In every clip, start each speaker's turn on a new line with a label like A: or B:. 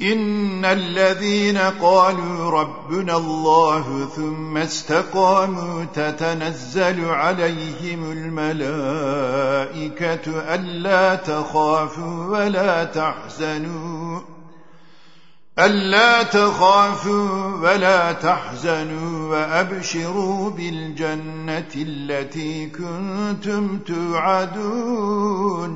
A: إن الذين قالوا ربنا الله ثم استقاموا تتنزل عليهم الملائكة ألا تخافوا ولا تحزنوا ألا تخافوا ولا تحزنوا وأبشروا بالجنة التي كنتم توعدون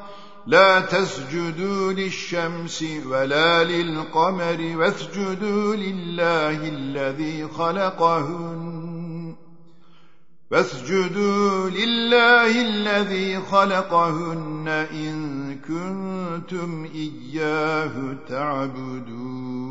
A: لا تسجدوا للشمس ولا للقمر واسجدوا لله الذي خلقهن. فاسجدوا لله الذي خلقهن إن كنتم إياه تعبدون.